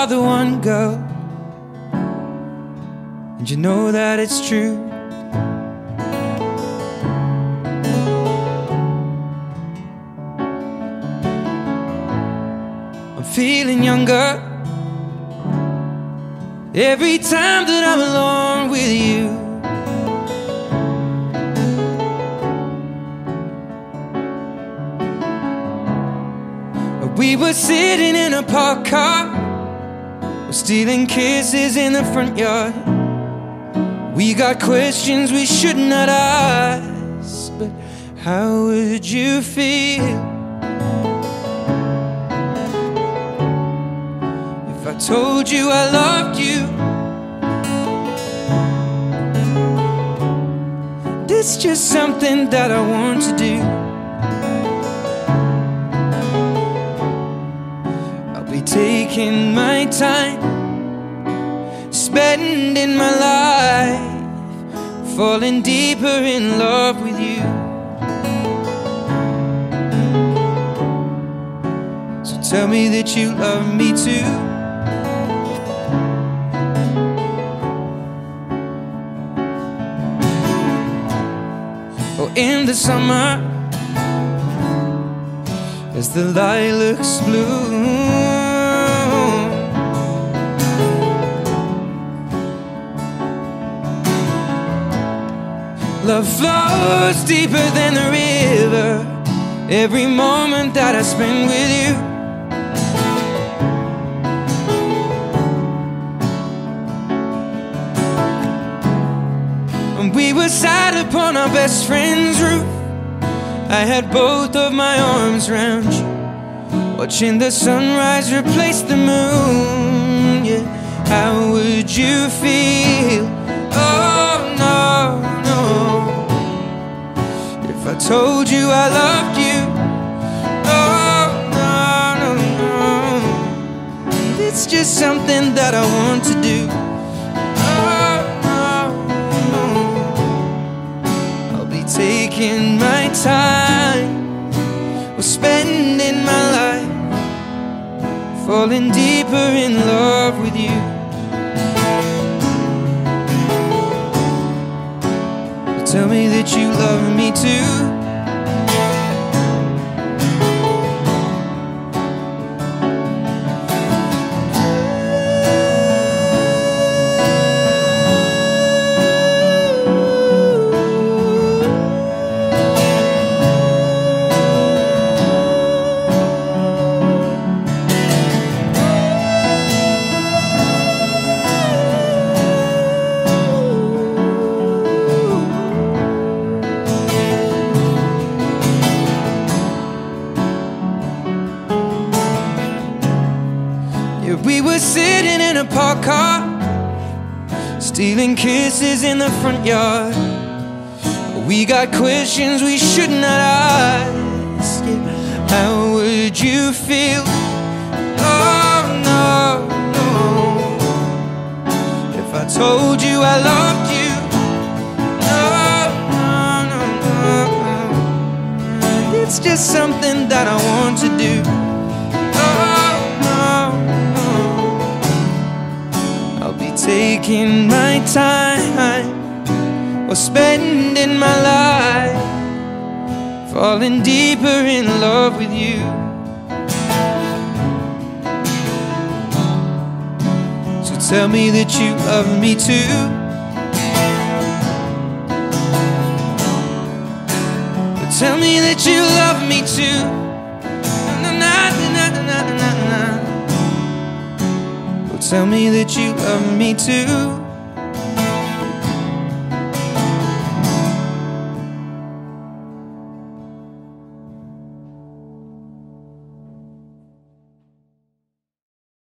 Are the one girl, and you know that it's true. I'm feeling younger every time that I'm alone with you. We were sitting in a parked car, we're stealing kisses in the front yard. We got questions we should not ask, but how would you feel if I told you I loved you? It's just something that I want to do. Taking my time, spending my life, falling deeper in love with you. So tell me that you love me too. Oh, in the summer, as the lilacs bloom. Love flows deeper than the river. Every moment that I spend with you. And we were sat upon our best friend's roof. I had both of my arms around you Watching the sunrise replace the moon. Yeah, how would you feel? I told you I loved you. Oh, no, no, no. It's just something that I want to do. Oh, no, no. I'll be taking my time, or spending my life, falling deeper in love with you. Tell me that you love me too. Were sitting in a parked car, stealing kisses in the front yard. We got questions we should not ask. How would you feel? Oh no, no. If I told you I loved you. Oh, no, no, no, no. It's just something that I want to do. Taking my time or spending my life falling deeper in love with you. So tell me that you love me too. But tell me that you love me too. Tell me that you love me too